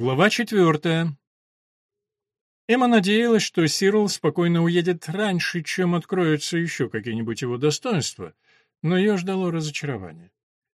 Глава четвертая. Эмма надеялась, что Сирл спокойно уедет раньше, чем откроются еще какие-нибудь его достоинства, но ее ждало разочарование.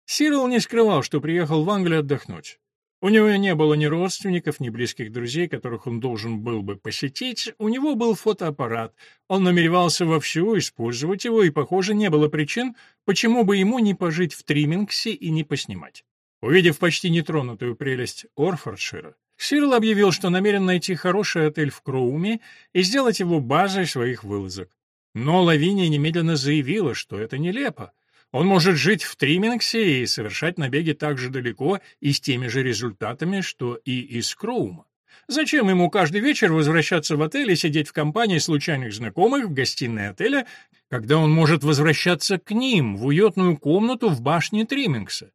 Сирл не скрывал, что приехал в Англию отдохнуть. У него не было ни родственников, ни близких друзей, которых он должен был бы посетить. У него был фотоаппарат. Он намеревался вовсю использовать его, и, похоже, не было причин, почему бы ему не пожить в Триммингсе и не поснимать. Увидев почти нетронутую прелесть Орфордшира, Сирл объявил, что намерен найти хороший отель в Кроуме и сделать его базой своих вылазок. Но Лавиния немедленно заявила, что это нелепо. Он может жить в Триммингсе и совершать набеги так же далеко и с теми же результатами, что и из Кроума. Зачем ему каждый вечер возвращаться в отель и сидеть в компании случайных знакомых в гостиной отеля, когда он может возвращаться к ним в уютную комнату в башне Триммингса?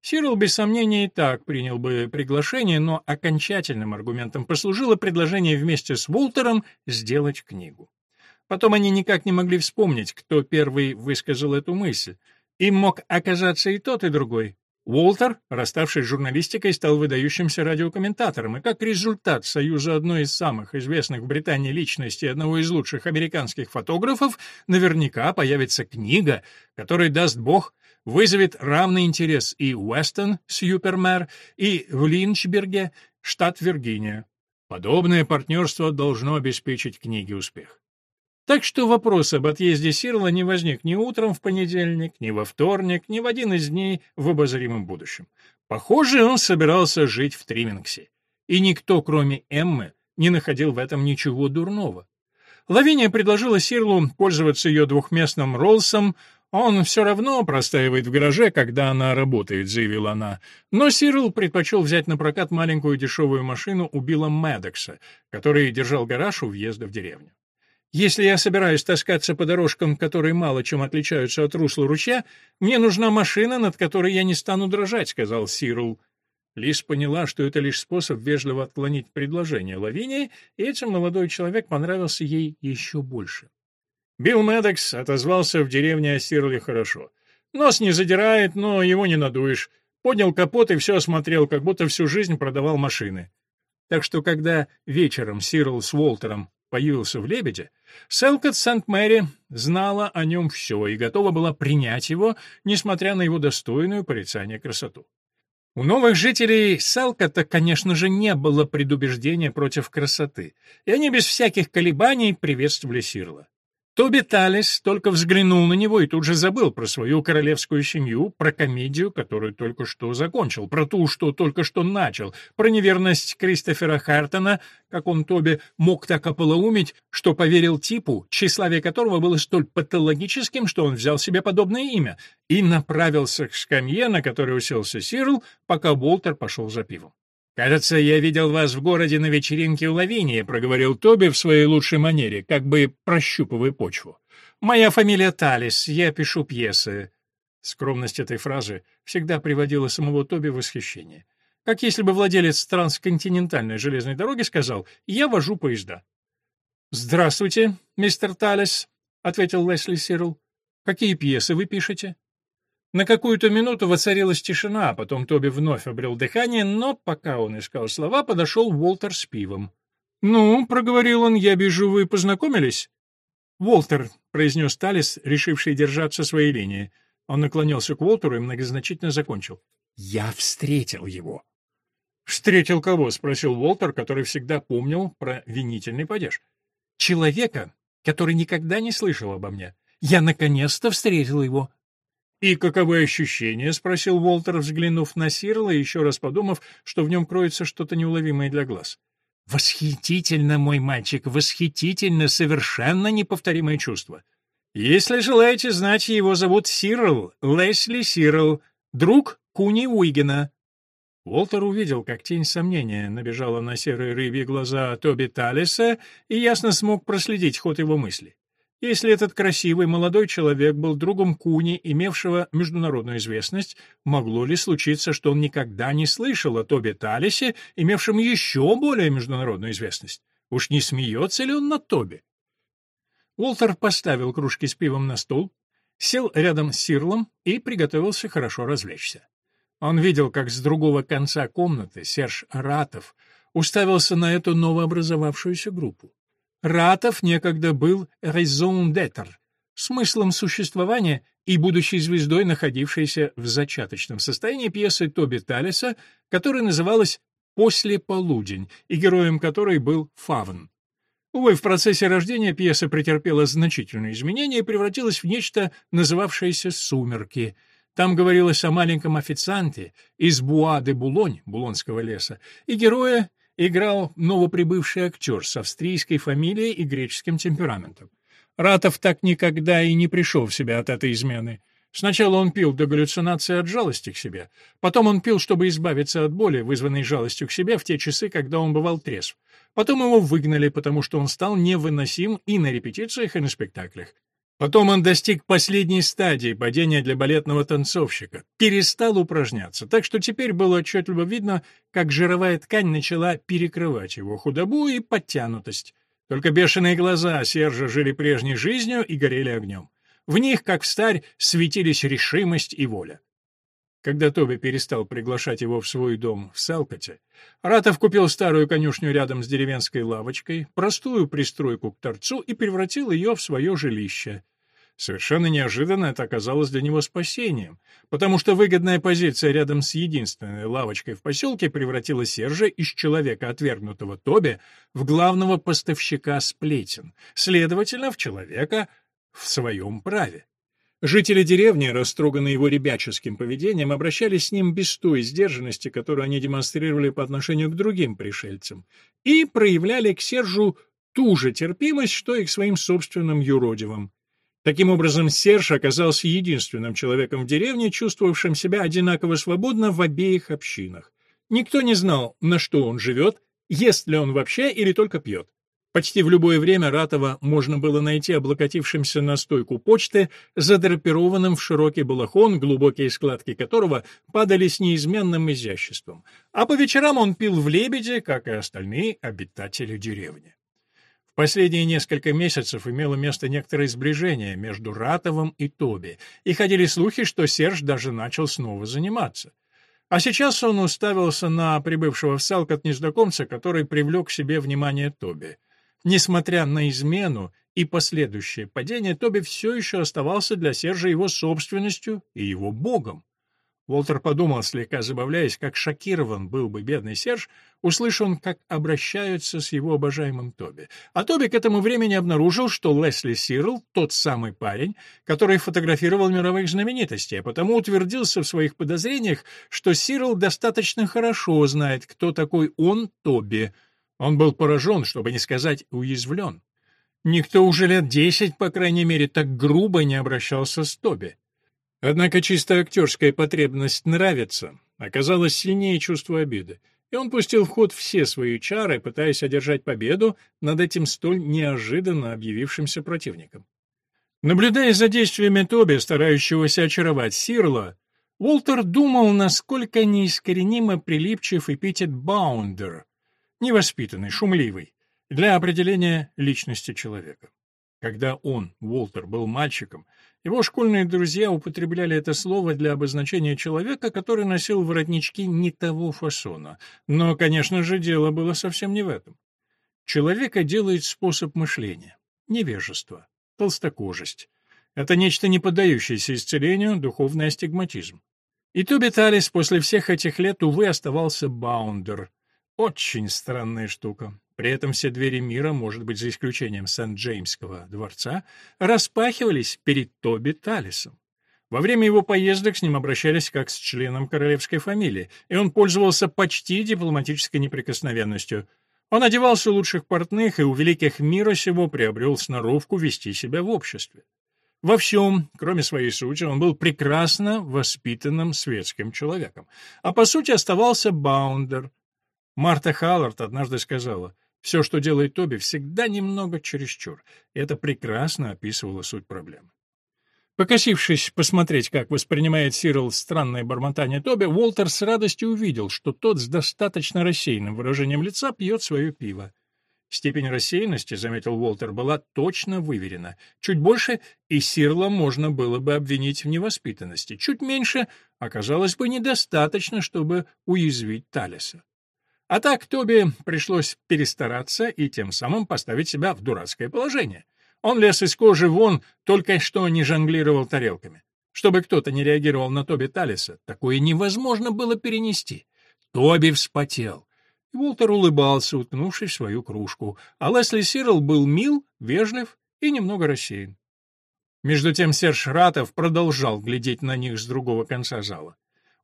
Сирл без сомнения и так принял бы приглашение, но окончательным аргументом послужило предложение вместе с Волтером сделать книгу. Потом они никак не могли вспомнить, кто первый высказал эту мысль. Им мог оказаться и тот, и другой. Уолтер, расставшись с журналистикой, стал выдающимся радиокомментатором, и как результат союза одной из самых известных в Британии личностей одного из лучших американских фотографов, наверняка появится книга, которой даст Бог вызовет равный интерес и Уэстон, Сьюпермэр, и в Линчберге, штат Виргиния. Подобное партнерство должно обеспечить книге успех. Так что вопрос об отъезде Сирла не возник ни утром в понедельник, ни во вторник, ни в один из дней в обозримом будущем. Похоже, он собирался жить в Тримингсе. И никто, кроме Эммы, не находил в этом ничего дурного. Лавиния предложила Сирлу пользоваться ее двухместным Роллсом, «Он все равно простаивает в гараже, когда она работает», — заявила она. Но Сирл предпочел взять на прокат маленькую дешевую машину у Билла Мэддокса, который держал гараж у въезда в деревню. «Если я собираюсь таскаться по дорожкам, которые мало чем отличаются от русла ручья, мне нужна машина, над которой я не стану дрожать», — сказал Сирл. Лис поняла, что это лишь способ вежливо отклонить предложение Лавинии, и этим молодой человек понравился ей еще больше. Билл Медекс отозвался в деревне о хорошо. Нос не задирает, но его не надуешь. Поднял капот и все осмотрел, как будто всю жизнь продавал машины. Так что, когда вечером Сирл с Уолтером появился в «Лебеде», Селкот Сент-Мэри знала о нем все и готова была принять его, несмотря на его достойную порицание красоту. У новых жителей Селкота, конечно же, не было предубеждения против красоты, и они без всяких колебаний приветствовали Сирла. Тоби Талис только взглянул на него и тут же забыл про свою королевскую семью, про комедию, которую только что закончил, про ту, что только что начал, про неверность Кристофера Хартона, как он, Тоби, мог так ополоумить, что поверил типу, тщеславие которого было столь патологическим, что он взял себе подобное имя, и направился к скамье, на которой уселся Сирл, пока Болтер пошел за пивом. «Кажется, я видел вас в городе на вечеринке у Лавинии», — проговорил Тоби в своей лучшей манере, как бы прощупывая почву. «Моя фамилия Талис, я пишу пьесы». Скромность этой фразы всегда приводила самого Тоби в восхищение. Как если бы владелец трансконтинентальной железной дороги сказал «Я вожу поезда». «Здравствуйте, мистер Талис», — ответил Лесли Сирл. «Какие пьесы вы пишете?» На какую-то минуту воцарилась тишина, а потом Тоби вновь обрел дыхание, но пока он искал слова, подошел Уолтер с пивом. «Ну», — проговорил он, — «я вижу, вы познакомились?» «Уолтер», — произнес Талис, решивший держаться своей линии. Он наклонился к Уолтеру и многозначительно закончил. «Я встретил его». «Встретил кого?» — спросил Уолтер, который всегда помнил про винительный падеж. «Человека, который никогда не слышал обо мне. Я наконец-то встретил его». «И каковы ощущения?» — спросил Уолтер, взглянув на Сирла и еще раз подумав, что в нем кроется что-то неуловимое для глаз. «Восхитительно, мой мальчик, восхитительно, совершенно неповторимое чувство. Если желаете знать, его зовут Сирл, Лесли Сирл, друг Куни Уигена». Уолтер увидел, как тень сомнения набежала на серые рыбьи глаза Тоби Талиса и ясно смог проследить ход его мысли. Если этот красивый молодой человек был другом Куни, имевшего международную известность, могло ли случиться, что он никогда не слышал о Тобе Талисе, имевшем еще более международную известность? Уж не смеется ли он над Тоби? Уолтер поставил кружки с пивом на стол, сел рядом с Сирлом и приготовился хорошо развлечься. Он видел, как с другого конца комнаты Серж Ратов уставился на эту новообразовавшуюся группу. Ратов некогда был «raison d'être», смыслом существования и будущей звездой, находившейся в зачаточном состоянии пьесы Тоби Талиса, которая называлась «После полудень», и героем которой был Фавн. Увы, в процессе рождения пьеса претерпела значительные изменения и превратилась в нечто, называвшееся «Сумерки». Там говорилось о маленьком официанте из Буа-де-Булонь, Булонского леса, и героя играл новоприбывший актер с австрийской фамилией и греческим темпераментом. Ратов так никогда и не пришел в себя от этой измены. Сначала он пил до галлюцинации от жалости к себе. Потом он пил, чтобы избавиться от боли, вызванной жалостью к себе в те часы, когда он бывал трезв. Потом его выгнали, потому что он стал невыносим и на репетициях, и на спектаклях. Потом он достиг последней стадии падения для балетного танцовщика, перестал упражняться, так что теперь было отчетливо видно, как жировая ткань начала перекрывать его худобу и подтянутость. Только бешеные глаза Сержа жили прежней жизнью и горели огнем. В них, как в старь, светились решимость и воля. Когда Тоби перестал приглашать его в свой дом в Салкоте, Ратов купил старую конюшню рядом с деревенской лавочкой, простую пристройку к торцу и превратил ее в свое жилище. Совершенно неожиданно это оказалось для него спасением, потому что выгодная позиция рядом с единственной лавочкой в поселке превратила Сержа из человека, отвергнутого Тоби, в главного поставщика сплетен, следовательно, в человека в своем праве. Жители деревни, растроганные его ребяческим поведением, обращались с ним без той сдержанности, которую они демонстрировали по отношению к другим пришельцам, и проявляли к Сержу ту же терпимость, что и к своим собственным юродивым. Таким образом, Серж оказался единственным человеком в деревне, чувствовавшим себя одинаково свободно в обеих общинах. Никто не знал, на что он живет, ест ли он вообще или только пьет. Почти в любое время Ратова можно было найти облокотившимся на стойку почты, задрапированным в широкий балахон, глубокие складки которого падали с неизменным изяществом. А по вечерам он пил в лебеде, как и остальные обитатели деревни. Последние несколько месяцев имело место некоторое сближение между Ратовым и Тоби, и ходили слухи, что Серж даже начал снова заниматься. А сейчас он уставился на прибывшего в Салкот незнакомца, который привлек к себе внимание Тоби. Несмотря на измену и последующее падение, Тоби все еще оставался для Сержа его собственностью и его богом. Уолтер подумал, слегка забавляясь, как шокирован был бы бедный Серж, услышав как обращаются с его обожаемым Тоби. А Тоби к этому времени обнаружил, что Лесли Сирл — тот самый парень, который фотографировал мировых знаменитостей, а потому утвердился в своих подозрениях, что Сирл достаточно хорошо знает, кто такой он, Тоби. Он был поражен, чтобы не сказать уязвлен. Никто уже лет десять, по крайней мере, так грубо не обращался с Тоби. Однако чисто актерская потребность нравится оказалась сильнее чувства обиды, и он пустил в ход все свои чары, пытаясь одержать победу над этим столь неожиданно объявившимся противником. Наблюдая за действиями Тоби, старающегося очаровать Сирла, Уолтер думал, насколько неискоренимо прилипчив эпитет «баундер», невоспитанный, шумливый, для определения личности человека. Когда он, Уолтер, был мальчиком, его школьные друзья употребляли это слово для обозначения человека, который носил воротнички не того фасона. Но, конечно же, дело было совсем не в этом. Человека делает способ мышления, невежество, толстокожесть. Это нечто не поддающееся исцелению, духовный астигматизм. И Тоби Талис после всех этих лет, увы, оставался баундер. Очень странная штука. При этом все двери мира, может быть, за исключением Сент-Джеймского дворца, распахивались перед Тоби Талисом. Во время его поездок с ним обращались как с членом королевской фамилии, и он пользовался почти дипломатической неприкосновенностью. Он одевался у лучших портных и у великих мира сего приобрел сноровку вести себя в обществе. Во всем, кроме своей сути, он был прекрасно воспитанным светским человеком, а по сути оставался баундер. Марта Халлард однажды сказала — все, что делает Тоби, всегда немного чересчур, это прекрасно описывало суть проблемы. Покосившись посмотреть, как воспринимает Сирил странное бормотание Тоби, Уолтер с радостью увидел, что тот с достаточно рассеянным выражением лица пьет свое пиво. Степень рассеянности, заметил Уолтер, была точно выверена. Чуть больше, и Сирла можно было бы обвинить в невоспитанности. Чуть меньше оказалось бы недостаточно, чтобы уязвить Талиса. А так Тоби пришлось перестараться и тем самым поставить себя в дурацкое положение. Он лез из кожи вон, только что не жонглировал тарелками. Чтобы кто-то не реагировал на Тоби Талиса, такое невозможно было перенести. Тоби вспотел. И Уолтер улыбался, уткнувшись в свою кружку, а Лесли Сирл был мил, вежлив и немного рассеян. Между тем Серж Ратов продолжал глядеть на них с другого конца зала.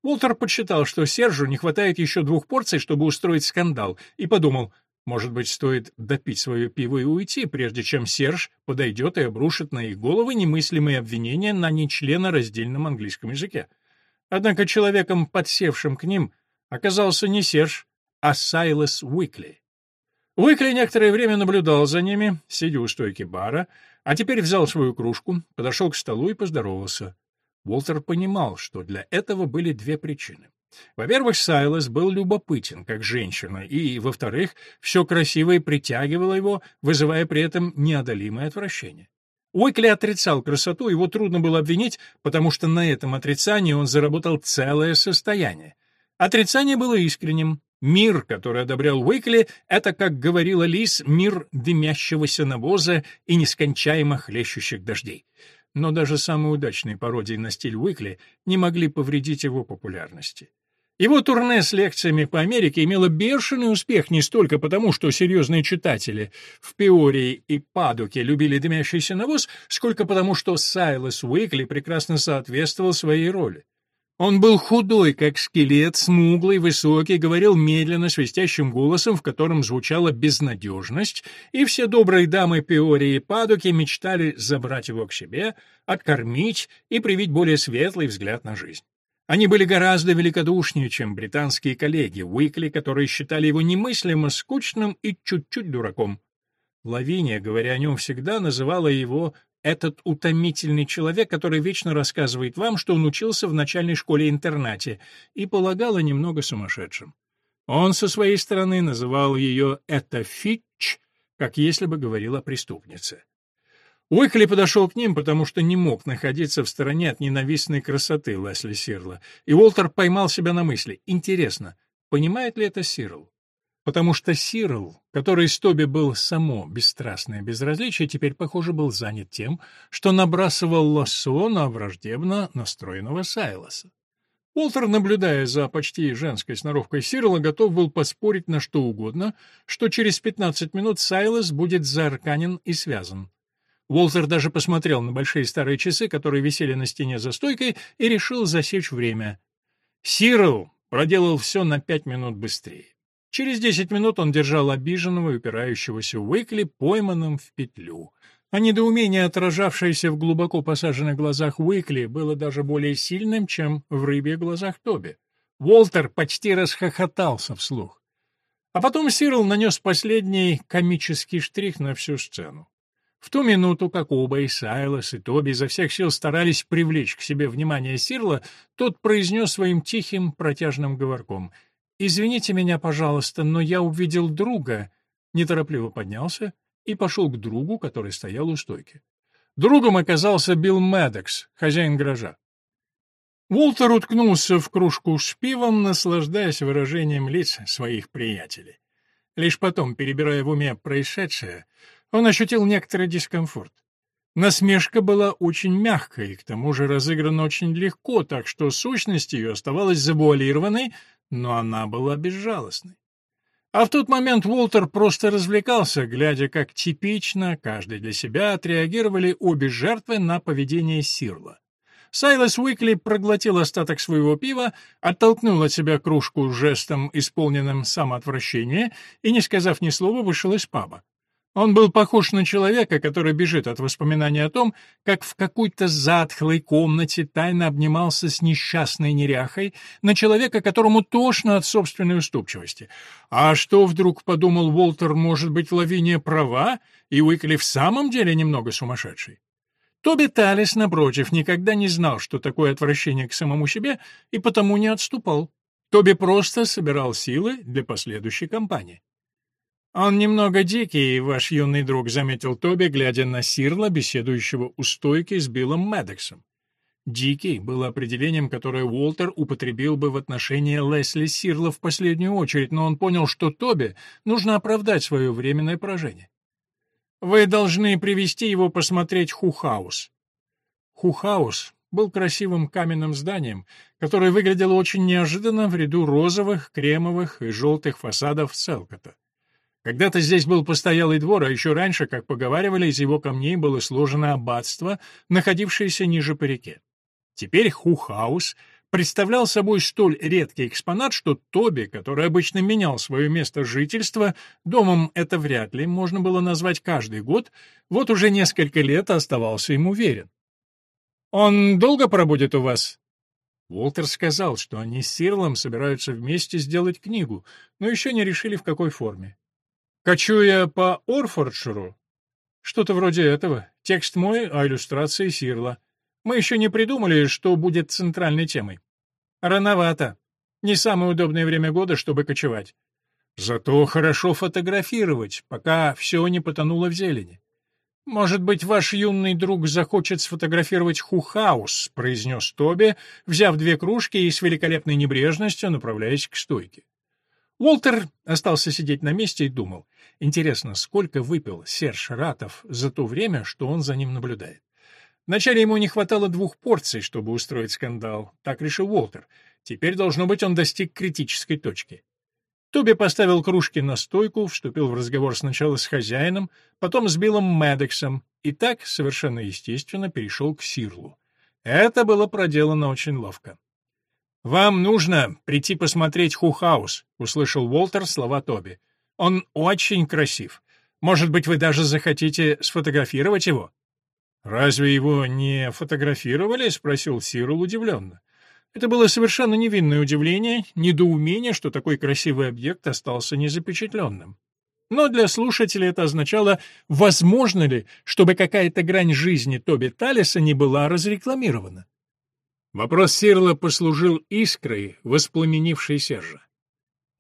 Уолтер подсчитал, что Сержу не хватает еще двух порций, чтобы устроить скандал, и подумал, может быть, стоит допить свое пиво и уйти, прежде чем Серж подойдет и обрушит на их головы немыслимые обвинения на нечлена раздельном английском языке. Однако человеком, подсевшим к ним, оказался не Серж, а Сайлас Уикли. Уикли некоторое время наблюдал за ними, сидя у стойки бара, а теперь взял свою кружку, подошел к столу и поздоровался. Уолтер понимал, что для этого были две причины. Во-первых, Сайлас был любопытен, как женщина, и, во-вторых, все красивое притягивало его, вызывая при этом неодолимое отвращение. Уикли отрицал красоту, его трудно было обвинить, потому что на этом отрицании он заработал целое состояние. Отрицание было искренним, Мир, который одобрял Уикли, это, как говорила Лис, мир дымящегося навоза и нескончаемо хлещущих дождей. Но даже самые удачные пародии на стиль Уикли не могли повредить его популярности. Его турне с лекциями по Америке имело бешеный успех не столько потому, что серьезные читатели в Пиории и Падуке любили дымящийся навоз, сколько потому, что Сайлас Уикли прекрасно соответствовал своей роли. Он был худой, как скелет, смуглый, высокий, говорил медленно, свистящим голосом, в котором звучала безнадежность, и все добрые дамы Пиории и Падуки мечтали забрать его к себе, откормить и привить более светлый взгляд на жизнь. Они были гораздо великодушнее, чем британские коллеги Уикли, которые считали его немыслимо скучным и чуть-чуть дураком. Лавиния, говоря о нем всегда, называла его этот утомительный человек, который вечно рассказывает вам, что он учился в начальной школе-интернате, и полагала немного сумасшедшим. Он со своей стороны называл ее «это фитч», как если бы говорил о преступнице. Уикли подошел к ним, потому что не мог находиться в стороне от ненавистной красоты Лесли Сирла, и Уолтер поймал себя на мысли. Интересно, понимает ли это Сирл? Потому что Сирл, который с Тоби был само бесстрастное безразличие, теперь, похоже, был занят тем, что набрасывал лассо на враждебно настроенного Сайлоса. Уолтер, наблюдая за почти женской сноровкой Сирла, готов был поспорить на что угодно, что через 15 минут Сайлос будет заарканен и связан. Уолтер даже посмотрел на большие старые часы, которые висели на стене за стойкой, и решил засечь время. Сирл проделал все на пять минут быстрее. Через десять минут он держал обиженного и упирающегося Уикли пойманным в петлю. А недоумение, отражавшееся в глубоко посаженных глазах Уикли, было даже более сильным, чем в рыбьих глазах Тоби. Уолтер почти расхохотался вслух. А потом Сирл нанес последний комический штрих на всю сцену. В ту минуту, как оба, и Сайлос, и Тоби изо всех сил старались привлечь к себе внимание Сирла, тот произнес своим тихим протяжным говорком — «Извините меня, пожалуйста, но я увидел друга», неторопливо поднялся и пошел к другу, который стоял у стойки. Другом оказался Билл Мэддокс, хозяин гаража. Уолтер уткнулся в кружку с пивом, наслаждаясь выражением лиц своих приятелей. Лишь потом, перебирая в уме происшедшее, он ощутил некоторый дискомфорт. Насмешка была очень мягкой к тому же разыграна очень легко, так что сущность ее оставалась завуалированной, но она была безжалостной. А в тот момент Уолтер просто развлекался, глядя, как типично, каждый для себя, отреагировали обе жертвы на поведение Сирла. Сайлас Уикли проглотил остаток своего пива, оттолкнул от себя кружку жестом, исполненным самоотвращения, и, не сказав ни слова, вышел из паба. Он был похож на человека, который бежит от воспоминаний о том, как в какой-то затхлой комнате тайно обнимался с несчастной неряхой, на человека, которому тошно от собственной уступчивости. А что вдруг, подумал Уолтер, может быть, Лавиния права, и Уикли в самом деле немного сумасшедший? Тоби Талис, напротив, никогда не знал, что такое отвращение к самому себе, и потому не отступал. Тоби просто собирал силы для последующей кампании. «Он немного дикий, ваш юный друг», — заметил Тоби, глядя на Сирла, беседующего у стойки с Биллом Мэддоксом. «Дикий» было определением, которое Уолтер употребил бы в отношении Лесли Сирла в последнюю очередь, но он понял, что Тоби нужно оправдать свое временное поражение. «Вы должны привести его посмотреть Хухаус». Хухаус был красивым каменным зданием, которое выглядело очень неожиданно в ряду розовых, кремовых и желтых фасадов Селкота. Когда-то здесь был постоялый двор, а еще раньше, как поговаривали, из его камней было сложено аббатство, находившееся ниже по реке. Теперь Хухаус представлял собой столь редкий экспонат, что Тоби, который обычно менял свое место жительства, домом это вряд ли можно было назвать каждый год, вот уже несколько лет оставался ему верен. «Он долго пробудет у вас?» Уолтер сказал, что они с Сирлом собираются вместе сделать книгу, но еще не решили, в какой форме. Кочуя по Орфордширу? Что-то вроде этого. Текст мой, а иллюстрации Сирла. Мы еще не придумали, что будет центральной темой. Рановато. Не самое удобное время года, чтобы кочевать. Зато хорошо фотографировать, пока все не потонуло в зелени. «Может быть, ваш юный друг захочет сфотографировать Хухаус», — произнес Тоби, взяв две кружки и с великолепной небрежностью направляясь к стойке. Уолтер остался сидеть на месте и думал. Интересно, сколько выпил Серж Ратов за то время, что он за ним наблюдает? Вначале ему не хватало двух порций, чтобы устроить скандал. Так решил Уолтер. Теперь, должно быть, он достиг критической точки. Тоби поставил кружки на стойку, вступил в разговор сначала с хозяином, потом с Биллом Мэддексом, и так, совершенно естественно, перешел к Сирлу. Это было проделано очень ловко. «Вам нужно прийти посмотреть Хухаус», — услышал Уолтер слова Тоби. «Он очень красив. Может быть, вы даже захотите сфотографировать его?» «Разве его не фотографировали?» — спросил Сирл удивленно. Это было совершенно невинное удивление, недоумение, что такой красивый объект остался незапечатленным. Но для слушателя это означало, возможно ли, чтобы какая-то грань жизни Тоби Талиса не была разрекламирована. Вопрос Сирла послужил искрой, воспламенившей Сержа.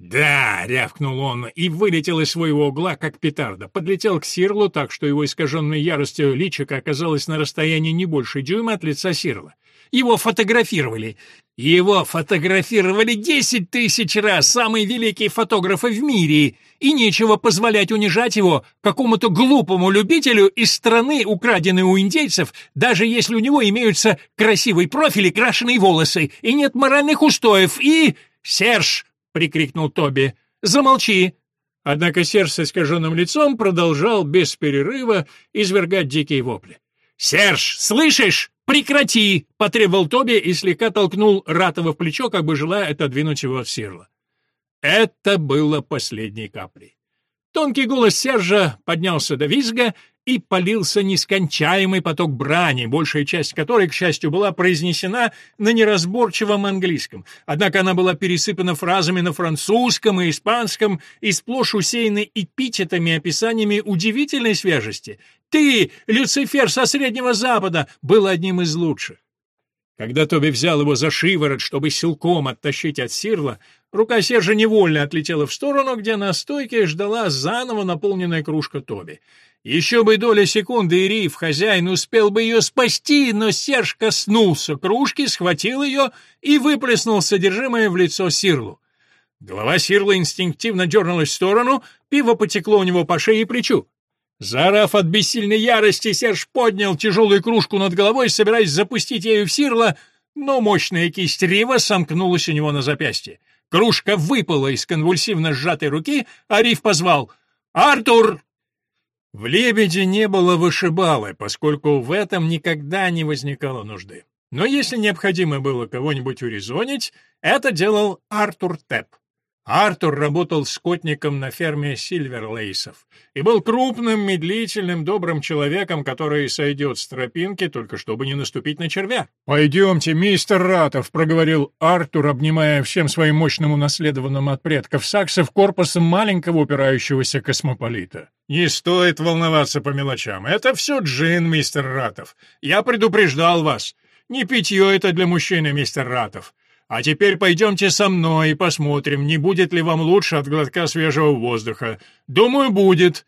«Да!» — рявкнул он и вылетел из своего угла, как петарда. Подлетел к Сирлу так, что его искаженной яростью личико оказалось на расстоянии не больше дюйма от лица Сирла. Его фотографировали. Его фотографировали десять тысяч раз, самые великие фотографы в мире, и нечего позволять унижать его какому-то глупому любителю из страны, украденной у индейцев, даже если у него имеются красивый профиль и крашеные волосы, и нет моральных устоев, и... «Серж!» — прикрикнул Тоби. «Замолчи!» Однако Серж с искаженным лицом продолжал без перерыва извергать дикие вопли. «Серж, слышишь? Прекрати!» — потребовал Тоби и слегка толкнул Ратова в плечо, как бы желая отодвинуть его от серла. Это было последней каплей. Тонкий голос Сержа поднялся до визга, и полился нескончаемый поток брани, большая часть которой, к счастью, была произнесена на неразборчивом английском. Однако она была пересыпана фразами на французском и испанском и сплошь усеяна эпитетами и описаниями удивительной свежести. «Ты, Люцифер со Среднего Запада!» был одним из лучших. Когда Тоби взял его за шиворот, чтобы силком оттащить от сирла, рука Сержа невольно отлетела в сторону, где на стойке ждала заново наполненная кружка Тоби. Еще бы доля секунды, и Риф, хозяин, успел бы ее спасти, но Серж коснулся кружки, схватил ее и выплеснул содержимое в лицо Сирлу. Голова Сирла инстинктивно дернулась в сторону, пиво потекло у него по шее и плечу. Заорав от бессильной ярости, Серж поднял тяжелую кружку над головой, собираясь запустить ею в Сирла, но мощная кисть Рива сомкнулась у него на запястье. Кружка выпала из конвульсивно сжатой руки, а Рив позвал «Артур!» В «Лебеде» не было вышибалы, поскольку в этом никогда не возникало нужды. Но если необходимо было кого-нибудь урезонить, это делал Артур Тепп. Артур работал скотником на ферме Сильверлейсов и был крупным, медлительным, добрым человеком, который сойдет с тропинки, только чтобы не наступить на червя. «Пойдемте, мистер Ратов», — проговорил Артур, обнимая всем своим мощным унаследованным от предков саксов корпусом маленького упирающегося космополита. «Не стоит волноваться по мелочам. Это все джин, мистер Ратов. Я предупреждал вас. Не питье это для мужчины, мистер Ратов. А теперь пойдемте со мной и посмотрим, не будет ли вам лучше от глотка свежего воздуха. Думаю, будет.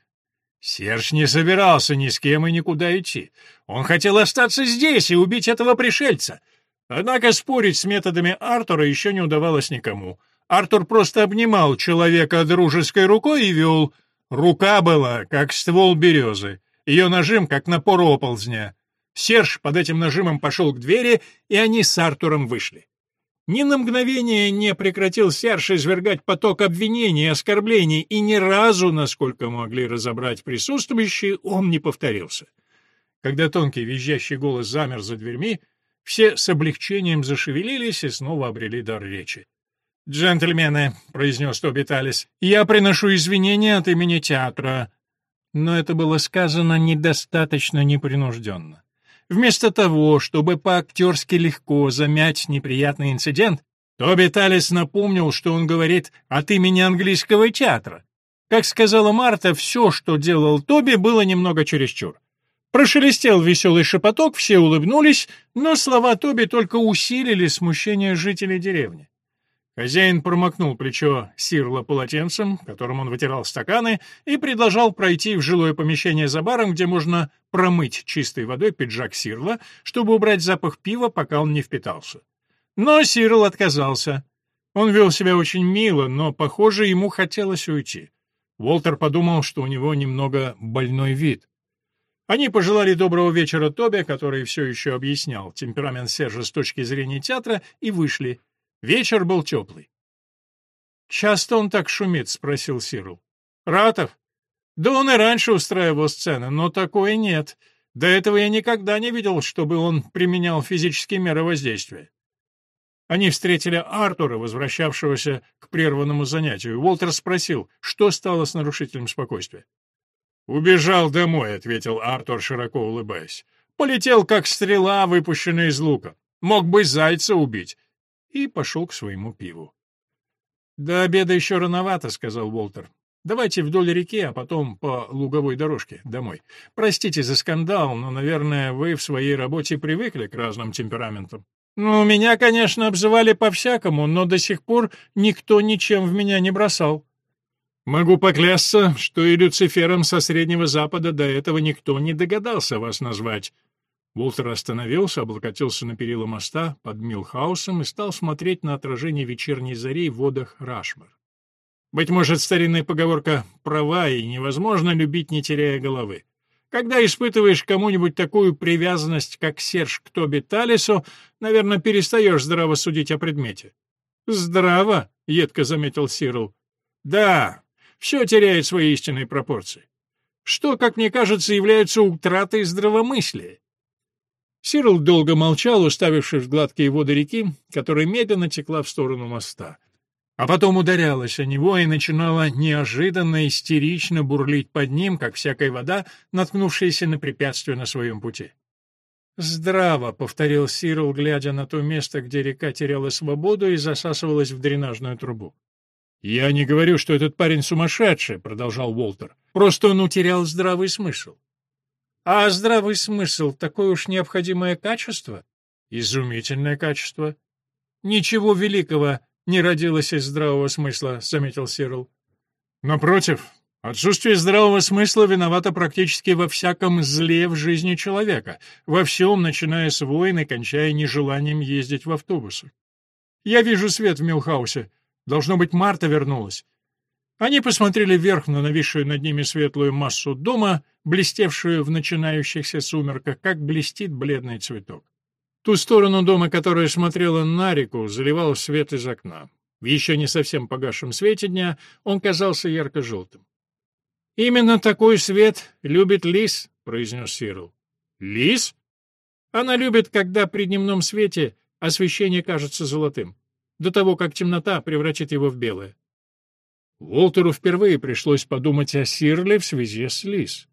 Серж не собирался ни с кем и никуда идти. Он хотел остаться здесь и убить этого пришельца. Однако спорить с методами Артура еще не удавалось никому. Артур просто обнимал человека дружеской рукой и вел. Рука была, как ствол березы. Ее нажим, как напор оползня. Серж под этим нажимом пошел к двери, и они с Артуром вышли. Ни на мгновение не прекратил Серж извергать поток обвинений и оскорблений, и ни разу, насколько могли разобрать присутствующие, он не повторился. Когда тонкий визжащий голос замер за дверьми, все с облегчением зашевелились и снова обрели дар речи. «Джентльмены», — произнес Тоби Талис, — «я приношу извинения от имени театра». Но это было сказано недостаточно непринужденно. Вместо того, чтобы по-актерски легко замять неприятный инцидент, Тоби Талис напомнил, что он говорит от имени английского театра. Как сказала Марта, все, что делал Тоби, было немного чересчур. Прошелестел веселый шепоток, все улыбнулись, но слова Тоби только усилили смущение жителей деревни. Хозяин промокнул плечо Сирла полотенцем, которым он вытирал стаканы, и предложил пройти в жилое помещение за баром, где можно промыть чистой водой пиджак Сирла, чтобы убрать запах пива, пока он не впитался. Но Сирл отказался. Он вел себя очень мило, но, похоже, ему хотелось уйти. Уолтер подумал, что у него немного больной вид. Они пожелали доброго вечера Тобе, который все еще объяснял темперамент Сержа с точки зрения театра, и вышли — Вечер был теплый. «Часто он так шумит?» — спросил Сирл. «Ратов? Да он и раньше устраивал сцены, но такое нет. До этого я никогда не видел, чтобы он применял физические меры воздействия». Они встретили Артура, возвращавшегося к прерванному занятию. Уолтер спросил, что стало с нарушителем спокойствия. «Убежал домой», — ответил Артур, широко улыбаясь. «Полетел, как стрела, выпущенная из лука. Мог бы зайца убить и пошел к своему пиву. «До обеда еще рановато», — сказал Уолтер. «Давайте вдоль реки, а потом по луговой дорожке домой. Простите за скандал, но, наверное, вы в своей работе привыкли к разным темпераментам». «Ну, меня, конечно, обзывали по-всякому, но до сих пор никто ничем в меня не бросал». «Могу поклясться, что и Люцифером со Среднего Запада до этого никто не догадался вас назвать», Волтер остановился, облокотился на перила моста под Милхаусом и стал смотреть на отражение вечерней зари в водах Рашмар. Быть может, старинная поговорка права и невозможно любить, не теряя головы. Когда испытываешь кому-нибудь такую привязанность, как Серж к Тоби Талису, наверное, перестаешь здраво судить о предмете. «Здраво», — едко заметил Сирл. «Да, все теряет свои истинные пропорции. Что, как мне кажется, является утратой здравомыслия. Сирл долго молчал, уставившись в гладкие воды реки, которая медленно текла в сторону моста. А потом ударялась о него и начинала неожиданно истерично бурлить под ним, как всякая вода, наткнувшаяся на препятствие на своем пути. «Здраво», — повторил Сирл, глядя на то место, где река теряла свободу и засасывалась в дренажную трубу. «Я не говорю, что этот парень сумасшедший», — продолжал Уолтер. «Просто он утерял здравый смысл. А здравый смысл — такое уж необходимое качество? Изумительное качество. Ничего великого не родилось из здравого смысла, — заметил Сирл. Напротив, отсутствие здравого смысла виновато практически во всяком зле в жизни человека, во всем, начиная с войн и кончая нежеланием ездить в автобусы. Я вижу свет в Милхаусе. Должно быть, Марта вернулась. Они посмотрели вверх на нависшую над ними светлую массу дома, блестевшую в начинающихся сумерках, как блестит бледный цветок. Ту сторону дома, которая смотрела на реку, заливал свет из окна. В еще не совсем погасшем свете дня он казался ярко-желтым. «Именно такой свет любит лис», — произнес Сирл. «Лис?» «Она любит, когда при дневном свете освещение кажется золотым, до того, как темнота превратит его в белое. Уолтеру впервые пришлось подумать о Сирле в связи с Лис.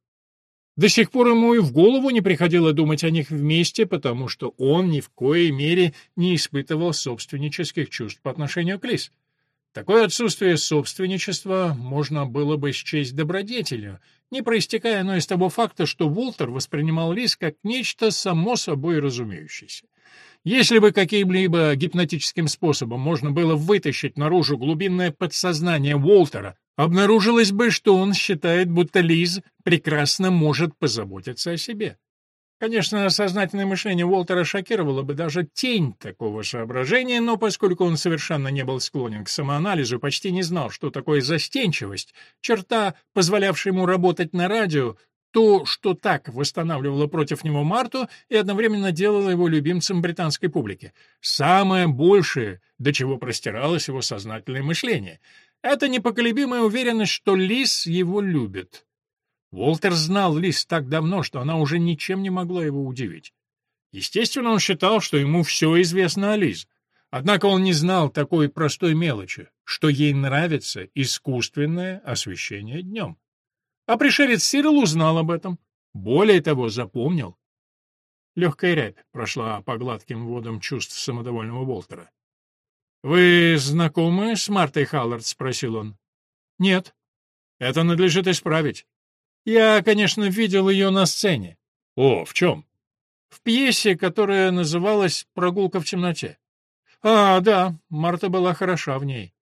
До сих пор ему и в голову не приходило думать о них вместе, потому что он ни в коей мере не испытывал собственнических чувств по отношению к Лис. Такое отсутствие собственничества можно было бы счесть добродетелью, не проистекая оно из того факта, что Уолтер воспринимал Лис как нечто само собой разумеющееся. Если бы каким-либо гипнотическим способом можно было вытащить наружу глубинное подсознание Уолтера, обнаружилось бы, что он считает, будто Лиз прекрасно может позаботиться о себе. Конечно, сознательное мышление Уолтера шокировало бы даже тень такого соображения, но поскольку он совершенно не был склонен к самоанализу, почти не знал, что такое застенчивость, черта, позволявшая ему работать на радио, то, что так восстанавливало против него Марту и одновременно делало его любимцем британской публики. Самое большее, до чего простиралось его сознательное мышление. Это непоколебимая уверенность, что Лис его любит. Уолтер знал Лис так давно, что она уже ничем не могла его удивить. Естественно, он считал, что ему все известно о Лиз. Однако он не знал такой простой мелочи, что ей нравится искусственное освещение днем. А пришелец Сирил узнал об этом. Более того, запомнил. Легкая рябь прошла по гладким водам чувств самодовольного Уолтера. «Вы знакомы с Мартой Халлард?» — спросил он. «Нет». «Это надлежит исправить. Я, конечно, видел ее на сцене. О, в чем? В пьесе, которая называлась «Прогулка в темноте». А, да, Марта была хороша в ней.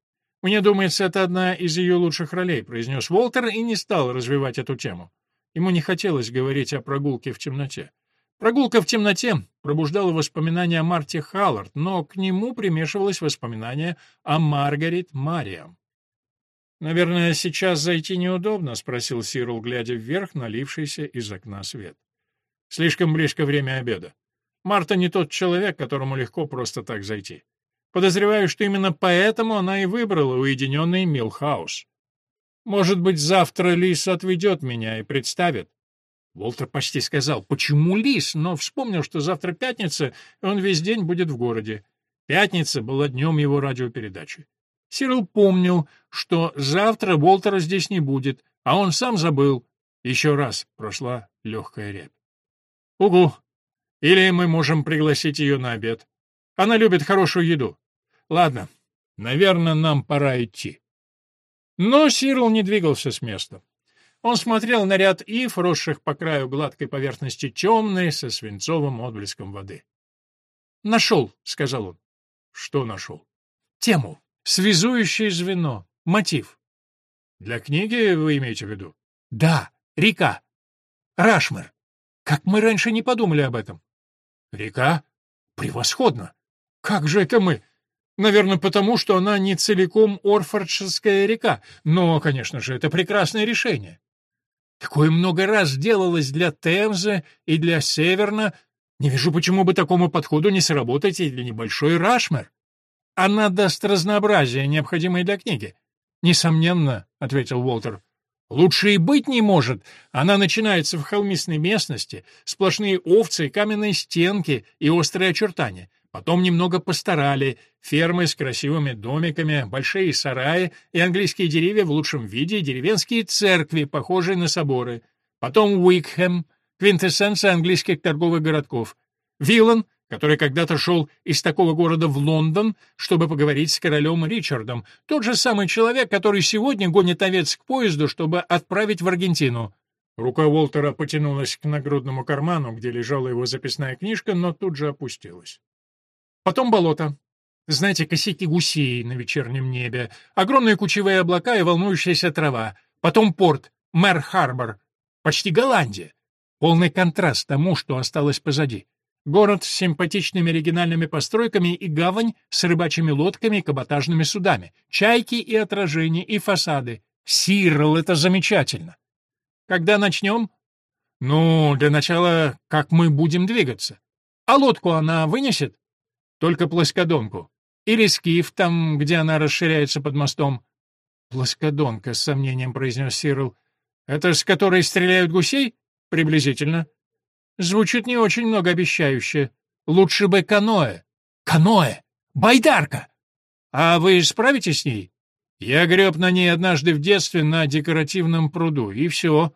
Мне думается, это одна из ее лучших ролей, произнес Уолтер и не стал развивать эту тему. Ему не хотелось говорить о прогулке в темноте. Прогулка в темноте пробуждала воспоминания о Марте Халлард, но к нему примешивалось воспоминание о Маргарет Мариам. «Наверное, сейчас зайти неудобно?» — спросил Сирл, глядя вверх, налившийся из окна свет. «Слишком близко время обеда. Марта не тот человек, которому легко просто так зайти. Подозреваю, что именно поэтому она и выбрала уединенный Милхаус. Может быть, завтра Лис отведет меня и представит». Волтер почти сказал, почему Лис, но вспомнил, что завтра пятница, и он весь день будет в городе. Пятница была днем его радиопередачи. Сирил помнил, что завтра Болтера здесь не будет, а он сам забыл. Еще раз прошла легкая рябь. «Угу! Или мы можем пригласить ее на обед. Она любит хорошую еду. Ладно, наверное, нам пора идти». Но Сирил не двигался с места. Он смотрел на ряд ив, росших по краю гладкой поверхности темной, со свинцовым отблеском воды. «Нашел», — сказал он. «Что нашел?» «Тему». Связующее звено, мотив. Для книги вы имеете в виду? Да, река. Рашмер. Как мы раньше не подумали об этом. Река? Превосходно. Как же это мы? Наверное, потому, что она не целиком Орфордширская река, но, конечно же, это прекрасное решение. Такое много раз делалось для Темзы и для Северна. Не вижу, почему бы такому подходу не сработать и для небольшой Рашмер. Она даст разнообразие, необходимое для книги. Несомненно, ответил Уолтер. Лучше и быть не может. Она начинается в холмистной местности, сплошные овцы, каменные стенки и острые очертания. Потом немного постарали, фермы с красивыми домиками, большие сараи и английские деревья в лучшем виде, деревенские церкви, похожие на соборы. Потом Уикхэм, квинтэссенция английских торговых городков. Виллан, который когда-то шел из такого города в Лондон, чтобы поговорить с королем Ричардом, тот же самый человек, который сегодня гонит овец к поезду, чтобы отправить в Аргентину. Рука Уолтера потянулась к нагрудному карману, где лежала его записная книжка, но тут же опустилась. Потом болото. Знаете, косяки гусей на вечернем небе, огромные кучевые облака и волнующаяся трава. Потом порт, Мэр-Харбор, почти Голландия. Полный контраст тому, что осталось позади. Город с симпатичными оригинальными постройками и гавань с рыбачьими лодками и каботажными судами, чайки и отражения, и фасады. Сирл, это замечательно. Когда начнем? Ну, для начала, как мы будем двигаться. А лодку она вынесет? Только плоскодонку. Или скиф, там, где она расширяется под мостом. Плоскодонка, с сомнением произнес Сирл. Это с которой стреляют гусей? Приблизительно. Звучит не очень многообещающе. Лучше бы каноэ. Каноэ! Байдарка! А вы справитесь с ней? Я греб на ней однажды в детстве на декоративном пруду, и все.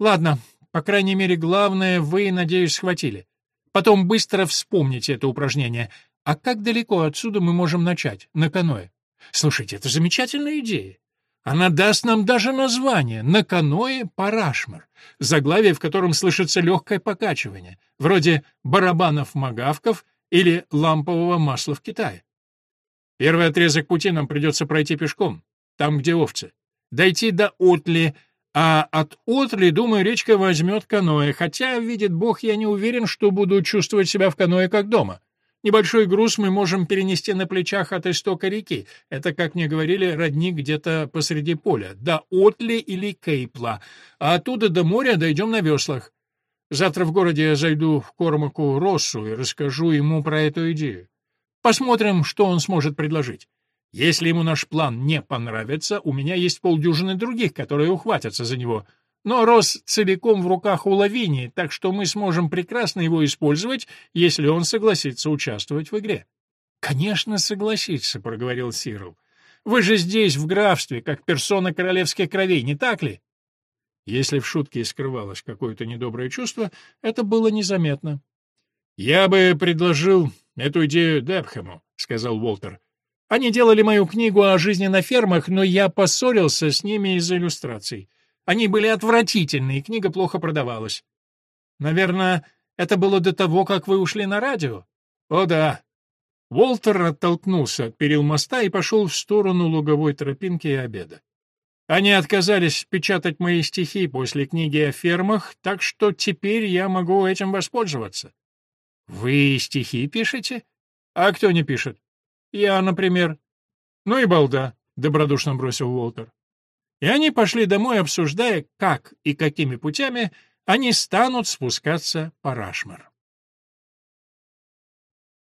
Ладно, по крайней мере, главное вы, надеюсь, схватили. Потом быстро вспомните это упражнение. А как далеко отсюда мы можем начать? На каноэ. Слушайте, это замечательная идея. Она даст нам даже название «На каное Парашмар», заглавие в котором слышится легкое покачивание, вроде «барабанов-магавков» или лампового масла в Китае. Первый отрезок пути нам придется пройти пешком, там, где овцы. Дойти до Отли, а от Отли, думаю, речка возьмет каноэ, хотя, видит Бог, я не уверен, что буду чувствовать себя в каноэ как дома. Небольшой груз мы можем перенести на плечах от истока реки. Это, как мне говорили, родник где-то посреди поля, до Отли или Кейпла, а оттуда до моря дойдем на веслах. Завтра в городе я зайду в Кормаку Россу и расскажу ему про эту идею. Посмотрим, что он сможет предложить. Если ему наш план не понравится, у меня есть полдюжины других, которые ухватятся за него. Но Рос целиком в руках у Лавинии, так что мы сможем прекрасно его использовать, если он согласится участвовать в игре. «Конечно, согласится», — проговорил Сирл. «Вы же здесь, в графстве, как персона королевских кровей, не так ли?» Если в шутке и скрывалось какое-то недоброе чувство, это было незаметно. «Я бы предложил эту идею Депхэму», — сказал Уолтер. «Они делали мою книгу о жизни на фермах, но я поссорился с ними из-за иллюстраций. Они были отвратительны, и книга плохо продавалась. Наверное, это было до того, как вы ушли на радио?» «О да». Уолтер оттолкнулся от перил моста и пошел в сторону луговой тропинки и обеда. Они отказались печатать мои стихи после книги о фермах, так что теперь я могу этим воспользоваться. Вы стихи пишете? А кто не пишет? Я, например. Ну и балда, добродушно бросил Уолтер. И они пошли домой, обсуждая, как и какими путями они станут спускаться по Рашмар.